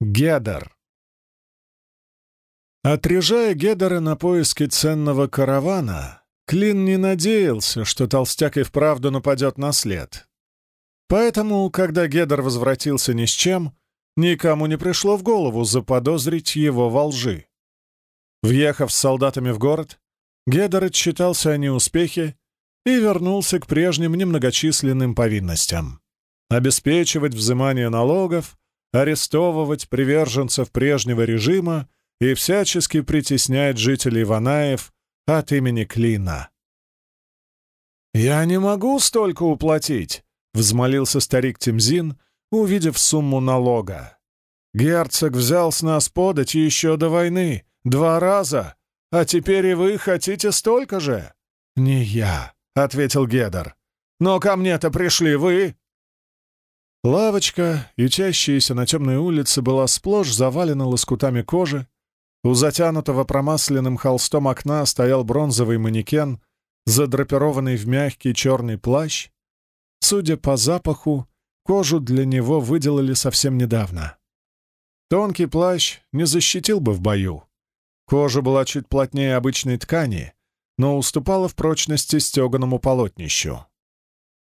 Гедер. Отряжая Гедера на поиски ценного каравана, Клин не надеялся, что толстяк и вправду нападет на след. Поэтому, когда Гедер возвратился ни с чем, никому не пришло в голову заподозрить его во лжи. Въехав с солдатами в город, Гедер отчитался о неуспехе и вернулся к прежним немногочисленным повинностям. Обеспечивать взимание налогов, арестовывать приверженцев прежнего режима и всячески притеснять жителей Ванаев от имени Клина. «Я не могу столько уплатить», — взмолился старик Тимзин, увидев сумму налога. «Герцог взял с нас подать еще до войны, два раза, а теперь и вы хотите столько же?» «Не я», — ответил Гедер. «Но ко мне-то пришли вы». Лавочка, ютящаяся на темной улице, была сплошь завалена лоскутами кожи. У затянутого промасленным холстом окна стоял бронзовый манекен, задрапированный в мягкий черный плащ. Судя по запаху, кожу для него выделали совсем недавно. Тонкий плащ не защитил бы в бою. Кожа была чуть плотнее обычной ткани, но уступала в прочности стеганому полотнищу.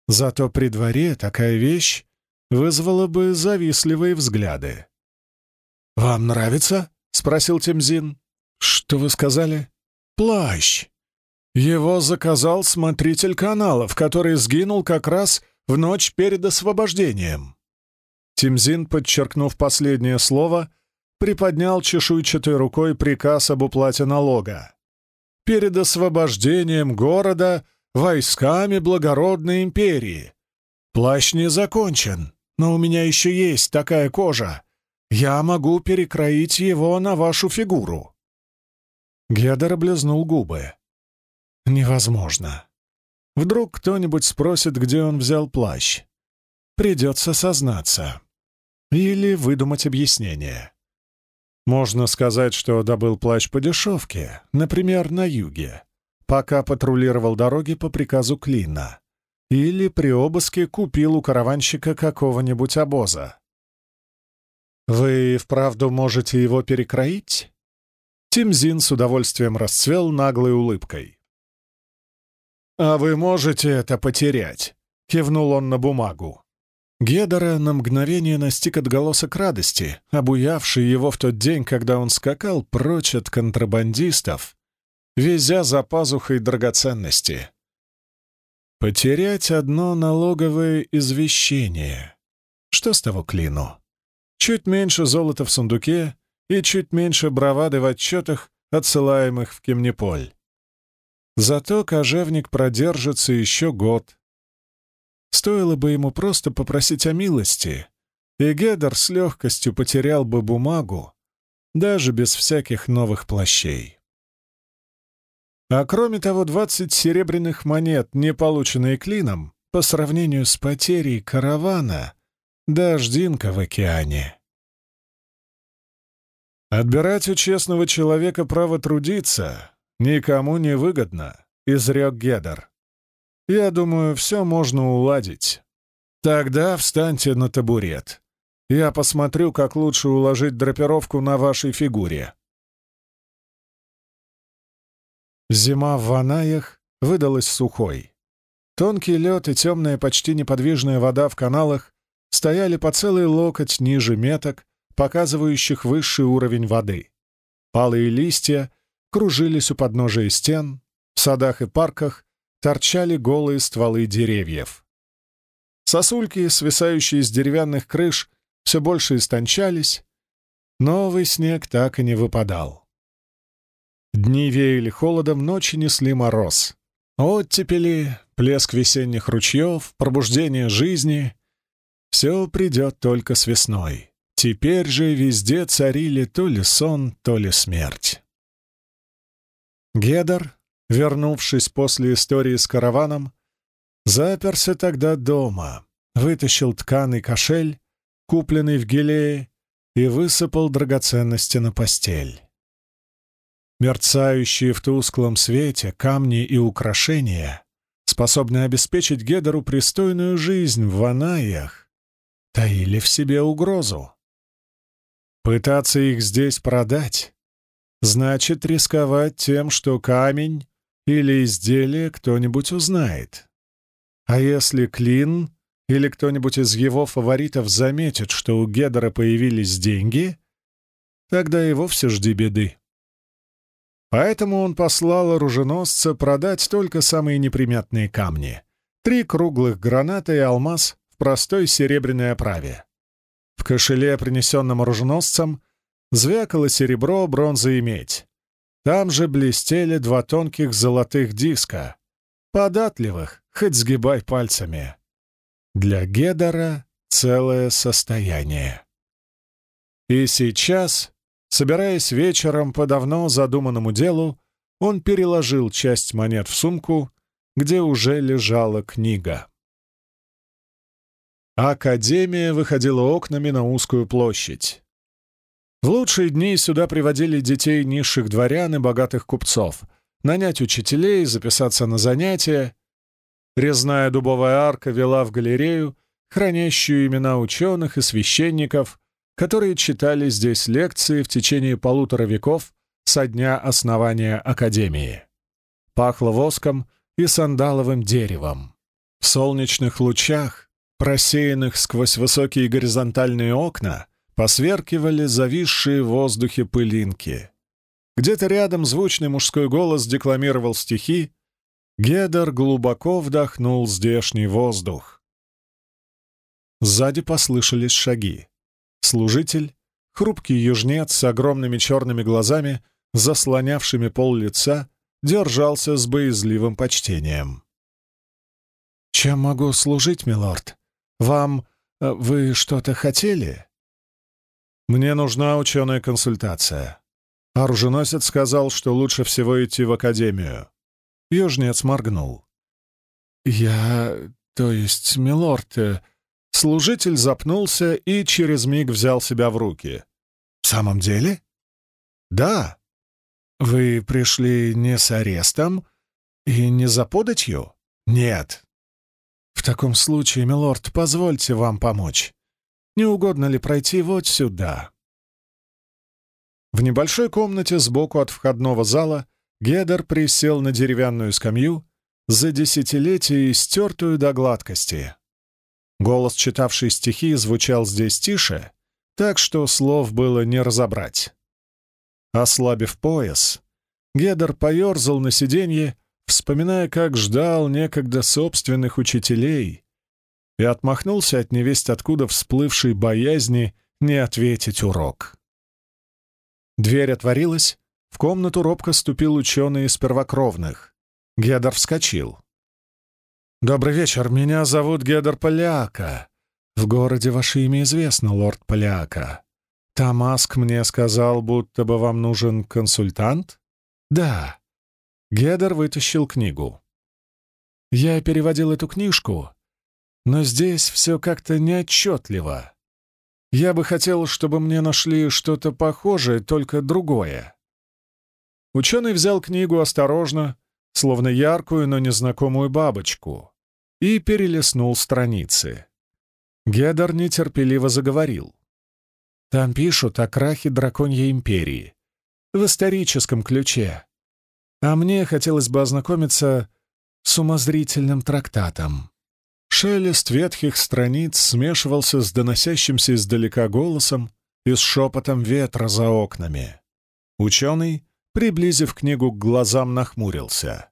Зато при дворе такая вещь вызвало бы завистливые взгляды. «Вам нравится?» — спросил Темзин. «Что вы сказали?» «Плащ. Его заказал смотритель каналов, который сгинул как раз в ночь перед освобождением». Тимзин, подчеркнув последнее слово, приподнял чешуйчатой рукой приказ об уплате налога. «Перед освобождением города войсками благородной империи. Плащ не закончен но у меня еще есть такая кожа. Я могу перекроить его на вашу фигуру». Гедер облизнул губы. «Невозможно. Вдруг кто-нибудь спросит, где он взял плащ. Придется сознаться. Или выдумать объяснение. Можно сказать, что добыл плащ по дешевке, например, на юге, пока патрулировал дороги по приказу Клина. Или при обыске купил у караванщика какого-нибудь обоза. «Вы вправду можете его перекроить?» Тимзин с удовольствием расцвел наглой улыбкой. «А вы можете это потерять», — кивнул он на бумагу. Гедора на мгновение настиг отголосок радости, обуявший его в тот день, когда он скакал прочь от контрабандистов, везя за пазухой драгоценности. Потерять одно налоговое извещение. Что с того клину? Чуть меньше золота в сундуке и чуть меньше бравады в отчетах, отсылаемых в Кемниполь. Зато кожевник продержится еще год. Стоило бы ему просто попросить о милости, и Гедер с легкостью потерял бы бумагу, даже без всяких новых плащей. А кроме того, 20 серебряных монет, не полученные клином, по сравнению с потерей каравана, дождинка в океане. Отбирать у честного человека право трудиться никому не выгодно, изрек Гедер. Я думаю, все можно уладить. Тогда встаньте на табурет. Я посмотрю, как лучше уложить драпировку на вашей фигуре. Зима в Ванаях выдалась сухой. Тонкий лед и темная, почти неподвижная вода в каналах стояли по целый локоть ниже меток, показывающих высший уровень воды. Палые листья кружились у подножия стен, в садах и парках торчали голые стволы деревьев. Сосульки, свисающие с деревянных крыш, все больше истончались. Новый снег так и не выпадал. Дни веяли холодом, ночи несли мороз. Оттепели, плеск весенних ручьев, пробуждение жизни — все придет только с весной. Теперь же везде царили то ли сон, то ли смерть. Гедер, вернувшись после истории с караваном, заперся тогда дома, вытащил тканый кошель, купленный в Гилее, и высыпал драгоценности на постель. Мерцающие в тусклом свете камни и украшения, способные обеспечить Гедеру пристойную жизнь в Ванаях, таили в себе угрозу. Пытаться их здесь продать значит рисковать тем, что камень или изделие кто-нибудь узнает. А если Клин или кто-нибудь из его фаворитов заметит, что у Гедера появились деньги, тогда и вовсе жди беды. Поэтому он послал оруженосца продать только самые неприметные камни. Три круглых граната и алмаз в простой серебряной оправе. В кошеле, принесенном оруженосцем, звякало серебро, бронза и медь. Там же блестели два тонких золотых диска, податливых, хоть сгибай пальцами. Для Гедора целое состояние. И сейчас, собираясь вечером по давно задуманному делу, он переложил часть монет в сумку, где уже лежала книга. Академия выходила окнами на узкую площадь. В лучшие дни сюда приводили детей низших дворян и богатых купцов, нанять учителей, записаться на занятия. Резная дубовая арка вела в галерею, хранящую имена ученых и священников, которые читали здесь лекции в течение полутора веков со дня основания Академии. Пахло воском и сандаловым деревом. В солнечных лучах, просеянных сквозь высокие горизонтальные окна, посверкивали зависшие в воздухе пылинки. Где-то рядом звучный мужской голос декламировал стихи, Гедер глубоко вдохнул здешний воздух. Сзади послышались шаги. Служитель, хрупкий южнец с огромными черными глазами, заслонявшими пол лица, держался с боязливым почтением. «Чем могу служить, милорд? Вам... Э, вы что-то хотели?» «Мне нужна ученая консультация». Оруженосец сказал, что лучше всего идти в академию. Южнец моргнул. «Я... то есть, милорд...» Служитель запнулся и через миг взял себя в руки. «В самом деле?» «Да. Вы пришли не с арестом и не за податью?» «Нет». «В таком случае, милорд, позвольте вам помочь. Не угодно ли пройти вот сюда?» В небольшой комнате сбоку от входного зала Гедер присел на деревянную скамью, за десятилетия стертую до гладкости. Голос, читавший стихи, звучал здесь тише, так что слов было не разобрать. Ослабив пояс, Гедер поерзал на сиденье, вспоминая, как ждал некогда собственных учителей, и отмахнулся от невесть откуда всплывшей боязни не ответить урок. Дверь отворилась, в комнату робко ступил ученый из первокровных. Гедор вскочил. «Добрый вечер, меня зовут Гедор Поляка. В городе ваше имя известно, лорд Поляка. Тамаск мне сказал, будто бы вам нужен консультант?» «Да». Гедор вытащил книгу. «Я переводил эту книжку, но здесь все как-то неотчетливо. Я бы хотел, чтобы мне нашли что-то похожее, только другое. Ученый взял книгу осторожно, словно яркую, но незнакомую бабочку, и перелистнул страницы. Гедер нетерпеливо заговорил. Там пишут о крахе драконьей империи. В историческом ключе. А мне хотелось бы ознакомиться с умозрительным трактатом. Шелест ветхих страниц смешивался с доносящимся издалека голосом и с шепотом ветра за окнами. Ученый, приблизив книгу к глазам, нахмурился.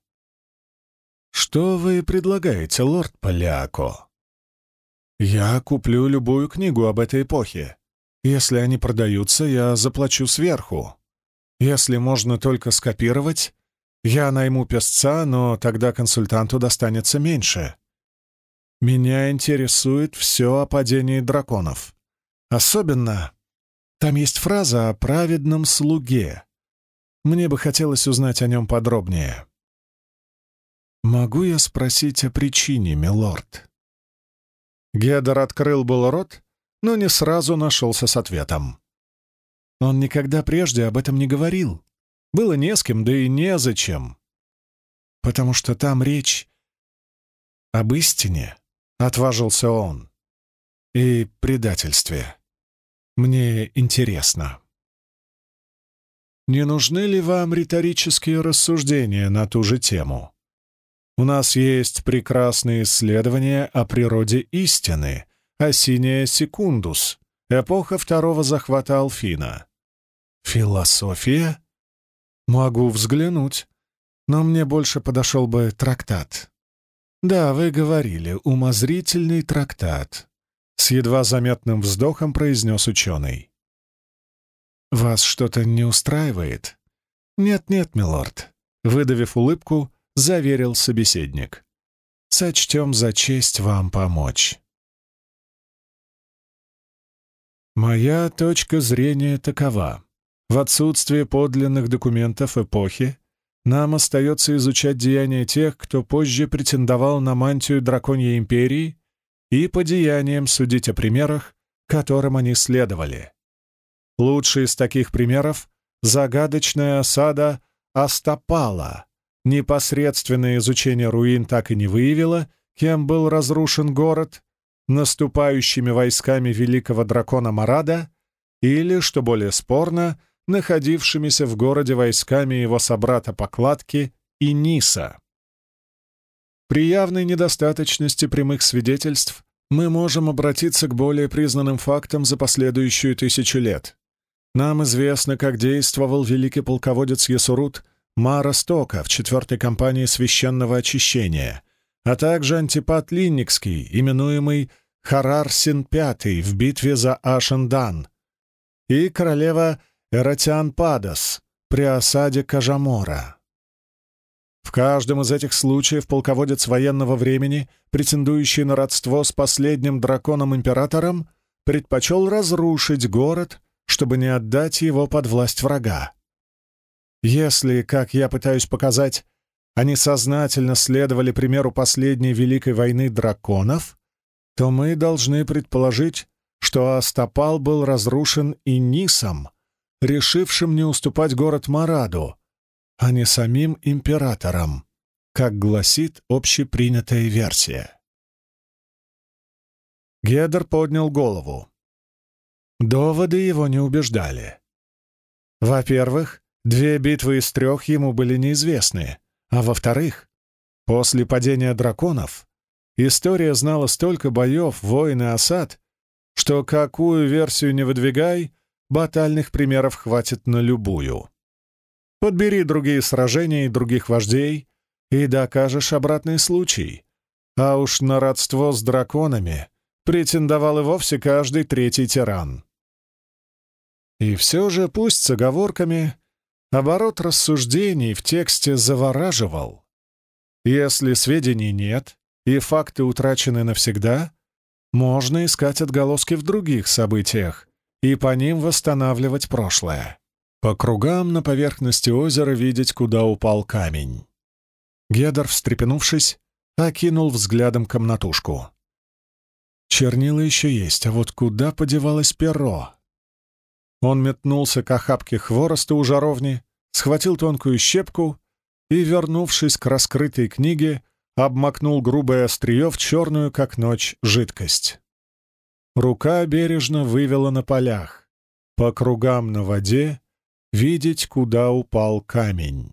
«Что вы предлагаете, лорд Поляко?» «Я куплю любую книгу об этой эпохе. Если они продаются, я заплачу сверху. Если можно только скопировать, я найму песца, но тогда консультанту достанется меньше. Меня интересует все о падении драконов. Особенно там есть фраза о праведном слуге. Мне бы хотелось узнать о нем подробнее. «Могу я спросить о причине, милорд?» Гедер открыл был рот, но не сразу нашелся с ответом. Он никогда прежде об этом не говорил. Было не с кем, да и незачем. Потому что там речь об истине, — отважился он. «И предательстве. Мне интересно. Не нужны ли вам риторические рассуждения на ту же тему? У нас есть прекрасные исследования о природе истины, о синяя секундус, эпоха второго захвата Алфина. Философия? Могу взглянуть, но мне больше подошел бы трактат. Да, вы говорили, умозрительный трактат. С едва заметным вздохом произнес ученый. «Вас что-то не устраивает?» «Нет-нет, милорд», — выдавив улыбку, заверил собеседник. «Сочтем за честь вам помочь». Моя точка зрения такова. В отсутствие подлинных документов эпохи нам остается изучать деяния тех, кто позже претендовал на мантию драконьей империи, и по деяниям судить о примерах, которым они следовали. Лучший из таких примеров — загадочная осада Астапала. Непосредственное изучение руин так и не выявило, кем был разрушен город, наступающими войсками великого дракона Марада или, что более спорно, находившимися в городе войсками его собрата Покладки и Ниса. При явной недостаточности прямых свидетельств мы можем обратиться к более признанным фактам за последующую тысячу лет. Нам известно, как действовал великий полководец Ясурут Мара Стока в четвертой кампании священного очищения, а также антипат Линникский, именуемый Харарсин V в битве за Ашендан, и королева Эратиан Падас при осаде Кажамора. В каждом из этих случаев полководец военного времени, претендующий на родство с последним драконом-императором, предпочел разрушить город чтобы не отдать его под власть врага. Если, как я пытаюсь показать, они сознательно следовали примеру последней Великой войны драконов, то мы должны предположить, что Астапал был разрушен и Нисом, решившим не уступать город Мараду, а не самим императором, как гласит общепринятая версия. Гедер поднял голову. Доводы его не убеждали. Во-первых, две битвы из трех ему были неизвестны, а во-вторых, после падения драконов история знала столько боев, войн и осад, что какую версию не выдвигай, батальных примеров хватит на любую. Подбери другие сражения и других вождей, и докажешь обратный случай. А уж на родство с драконами претендовал и вовсе каждый третий тиран. И все же, пусть с оговорками, оборот рассуждений в тексте завораживал. Если сведений нет и факты утрачены навсегда, можно искать отголоски в других событиях и по ним восстанавливать прошлое. По кругам на поверхности озера видеть, куда упал камень. Гедор, встрепенувшись, окинул взглядом комнатушку. Чернила еще есть, а вот куда подевалось перо? Он метнулся к охапке хвороста у жаровни, схватил тонкую щепку и, вернувшись к раскрытой книге, обмакнул грубое острие в черную, как ночь, жидкость. Рука бережно вывела на полях. По кругам на воде видеть, куда упал камень.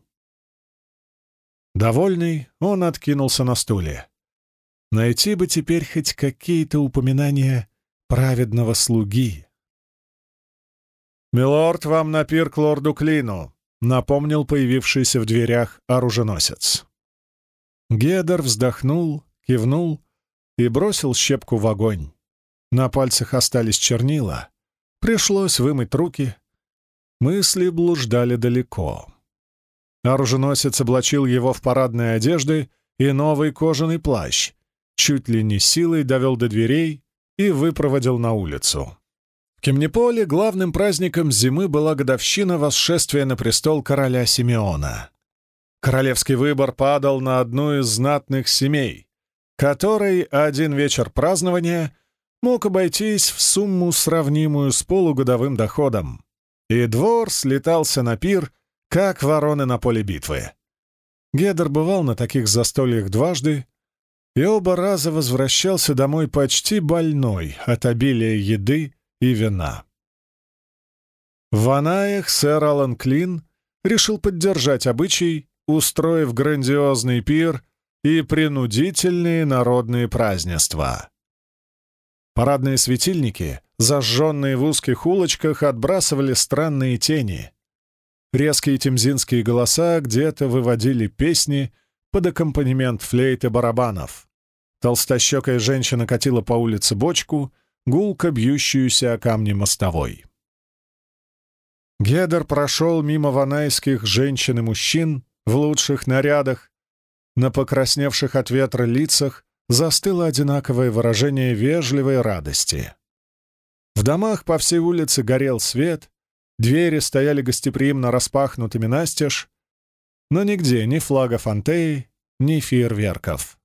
Довольный, он откинулся на стуле. Найти бы теперь хоть какие-то упоминания праведного слуги. «Милорд, вам на пир к лорду Клину», — напомнил появившийся в дверях оруженосец. Гедер вздохнул, кивнул и бросил щепку в огонь. На пальцах остались чернила. Пришлось вымыть руки. Мысли блуждали далеко. Оруженосец облачил его в парадные одежды и новый кожаный плащ, чуть ли не силой довел до дверей и выпроводил на улицу. В Кемнеполе главным праздником зимы была годовщина восшествия на престол короля Симеона. Королевский выбор падал на одну из знатных семей, которой один вечер празднования мог обойтись в сумму, сравнимую с полугодовым доходом. И двор слетался на пир, как вороны на поле битвы. Гедер бывал на таких застольях дважды и оба раза возвращался домой почти больной от обилия еды и вина. В Ванаях сэр Алан Клин решил поддержать обычай, устроив грандиозный пир и принудительные народные празднества. Парадные светильники, зажженные в узких улочках, отбрасывали странные тени. Резкие темзинские голоса где-то выводили песни под аккомпанемент флейт и барабанов. Толстощекая женщина катила по улице бочку, гулко бьющуюся о камни мостовой. Гедер прошел мимо ванайских женщин и мужчин в лучших нарядах. На покрасневших от ветра лицах застыло одинаковое выражение вежливой радости. В домах по всей улице горел свет, двери стояли гостеприимно распахнутыми настежь, но нигде ни флага Фантеи, ни фейерверков.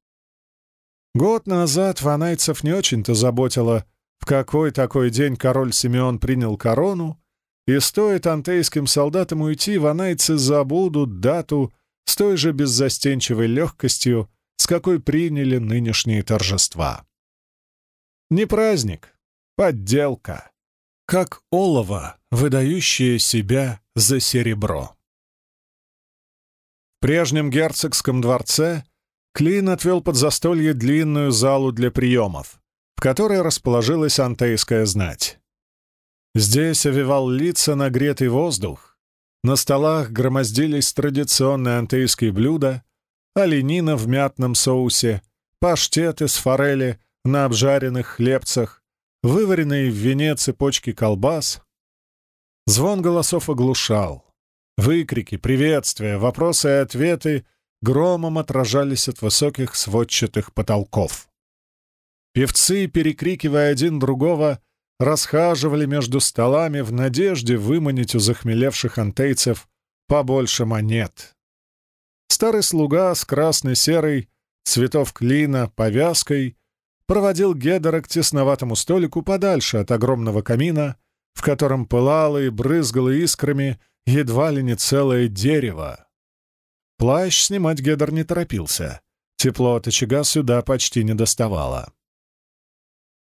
Год назад ванайцев не очень-то заботило, в какой такой день король Симеон принял корону, и стоит антейским солдатам уйти, ванайцы забудут дату с той же беззастенчивой легкостью, с какой приняли нынешние торжества. Не праздник, подделка, как олово, выдающее себя за серебро. В прежнем герцогском дворце Клин отвел под застолье длинную залу для приемов, в которой расположилась антейская знать. Здесь овивал лица нагретый воздух. На столах громоздились традиционные антейские блюда, оленина в мятном соусе, паштет из форели на обжаренных хлебцах, вываренные в вине цепочки колбас. Звон голосов оглушал. Выкрики, приветствия, вопросы и ответы громом отражались от высоких сводчатых потолков. Певцы, перекрикивая один другого, расхаживали между столами в надежде выманить у захмелевших антейцев побольше монет. Старый слуга с красной-серой, цветов клина, повязкой проводил Гедера к тесноватому столику подальше от огромного камина, в котором пылало и брызгало искрами едва ли не целое дерево. Плащ снимать Гедер не торопился. Тепло от очага сюда почти не доставало.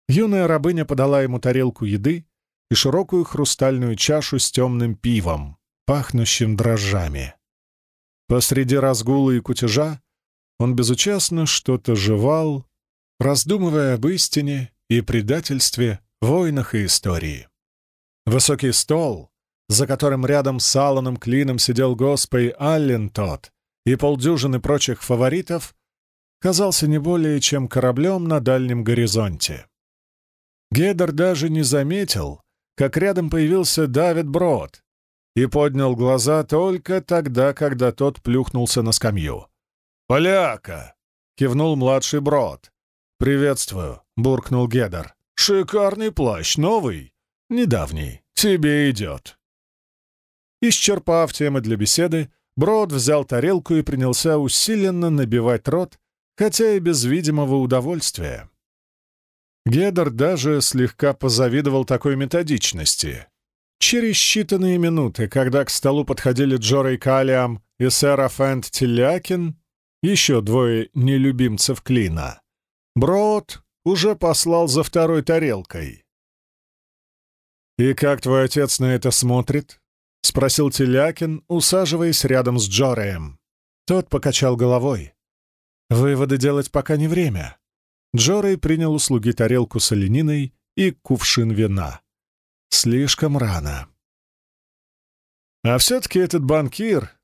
Юная рабыня подала ему тарелку еды и широкую хрустальную чашу с темным пивом, пахнущим дрожжами. Посреди разгула и кутежа он безучастно что-то жевал, раздумывая об истине и предательстве, войнах и истории. Высокий стол, за которым рядом с Алланом Клином сидел Госпой Аллен тот и полдюжины прочих фаворитов, казался не более чем кораблем на дальнем горизонте. Гедер даже не заметил, как рядом появился Давид Брод и поднял глаза только тогда, когда тот плюхнулся на скамью. «Поляка!» — кивнул младший Брод. «Приветствую», — буркнул Гедер. «Шикарный плащ, новый, недавний, тебе идет». Исчерпав темы для беседы, Брод взял тарелку и принялся усиленно набивать рот, хотя и без видимого удовольствия. Гедер даже слегка позавидовал такой методичности. Через считанные минуты, когда к столу подходили Джорей Калиам и сэр Афент Телякин, еще двое нелюбимцев Клина, Брод уже послал за второй тарелкой. «И как твой отец на это смотрит?» — спросил Телякин, усаживаясь рядом с Джореем. Тот покачал головой. «Выводы делать пока не время. Джорей принял услуги тарелку с олениной и кувшин вина. Слишком рано. А все-таки этот банкир,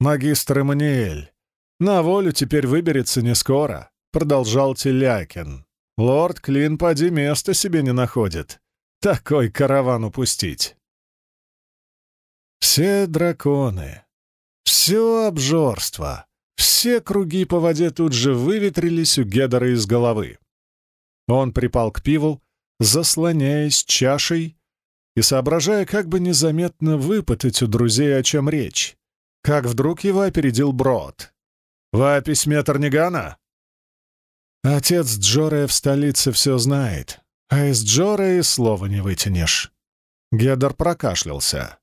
магистр Эммануэль, на волю теперь выберется не скоро, продолжал Телякин. Лорд Клин поди места себе не находит. Такой караван упустить. Все драконы, все обжорство, все круги по воде тут же выветрились у Гедора из головы. Он припал к пиву, заслоняясь чашей и соображая, как бы незаметно выпытать у друзей, о чем речь. Как вдруг его опередил Брод. «Вы о письме Торнигана?» Отец Джорея в столице все знает, а из Джорея слова не вытянешь. Гедор прокашлялся.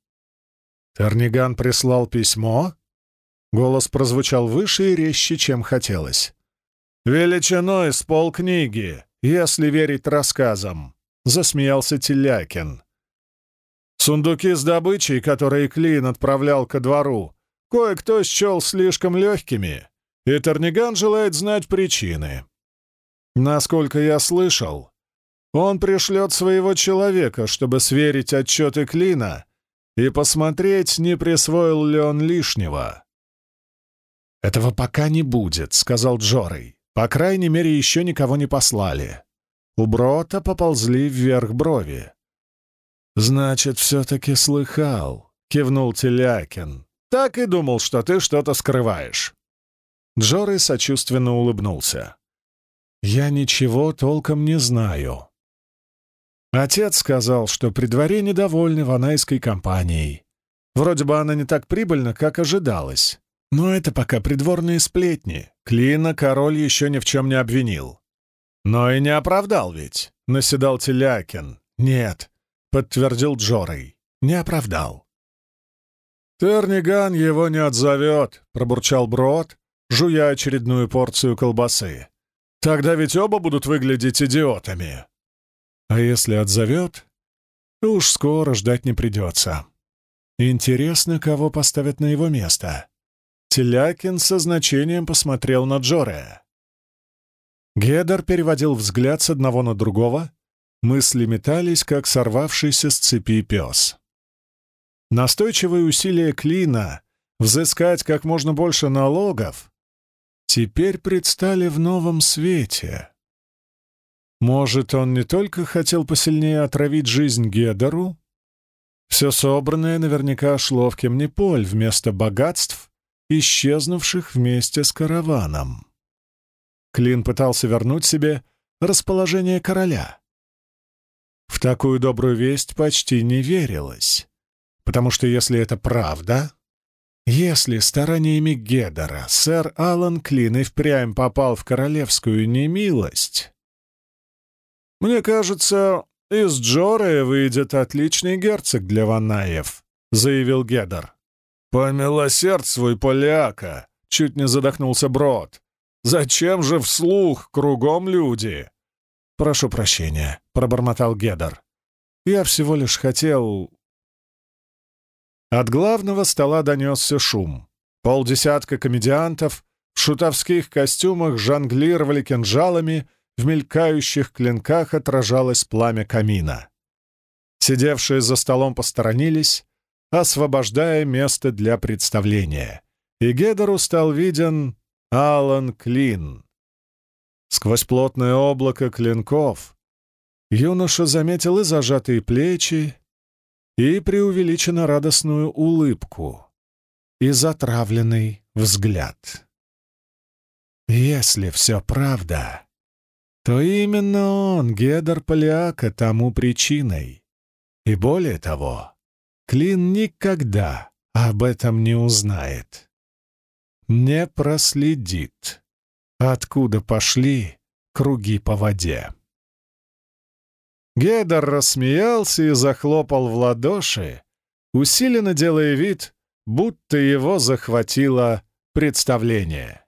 Торниган прислал письмо? Голос прозвучал выше и резче, чем хотелось. «Величиной с полкниги, если верить рассказам», — засмеялся Телякин. Сундуки с добычей, которые Клин отправлял ко двору, кое-кто счел слишком легкими, и Терниган желает знать причины. Насколько я слышал, он пришлет своего человека, чтобы сверить отчеты Клина и посмотреть, не присвоил ли он лишнего. «Этого пока не будет», — сказал Джорой. «По крайней мере, еще никого не послали». У Брота поползли вверх брови. «Значит, все-таки слыхал», — кивнул Телякин. «Так и думал, что ты что-то скрываешь». Джорой сочувственно улыбнулся. «Я ничего толком не знаю. Отец сказал, что при дворе недовольны ванайской компанией. Вроде бы она не так прибыльна, как ожидалось. Но это пока придворные сплетни. Клина король еще ни в чем не обвинил. Но и не оправдал ведь, — наседал Телякин. Нет, — подтвердил Джорой, — не оправдал. «Терниган его не отзовет», — пробурчал Брод, жуя очередную порцию колбасы. «Тогда ведь оба будут выглядеть идиотами». А если отзовет, то уж скоро ждать не придется. Интересно, кого поставят на его место. Телякин со значением посмотрел на Джоре. Гедер переводил взгляд с одного на другого, мысли метались, как сорвавшийся с цепи пес. Настойчивые усилия Клина взыскать как можно больше налогов теперь предстали в новом свете. Может, он не только хотел посильнее отравить жизнь Гедеру? Все собранное наверняка шло в Кемниполь вместо богатств, исчезнувших вместе с караваном. Клин пытался вернуть себе расположение короля. В такую добрую весть почти не верилось, потому что если это правда, если стараниями Гедера сэр Алан Клин и впрямь попал в королевскую немилость, «Мне кажется, из Джоры выйдет отличный герцог для Ванаев», — заявил Гедер. «Помилосердствуй, поляка!» — чуть не задохнулся Брод. «Зачем же вслух кругом люди?» «Прошу прощения», — пробормотал Гедер. «Я всего лишь хотел...» От главного стола донесся шум. Полдесятка комедиантов в шутовских костюмах жонглировали кинжалами в мелькающих клинках отражалось пламя камина. Сидевшие за столом посторонились, освобождая место для представления, и Гедеру стал виден Алан Клин. Сквозь плотное облако клинков юноша заметил и зажатые плечи, и преувеличенно радостную улыбку, и затравленный взгляд. Если все правда, то именно он, Гедор Поляка, тому причиной. И более того, Клин никогда об этом не узнает. Не проследит, откуда пошли круги по воде. Гедор рассмеялся и захлопал в ладоши, усиленно делая вид, будто его захватило представление.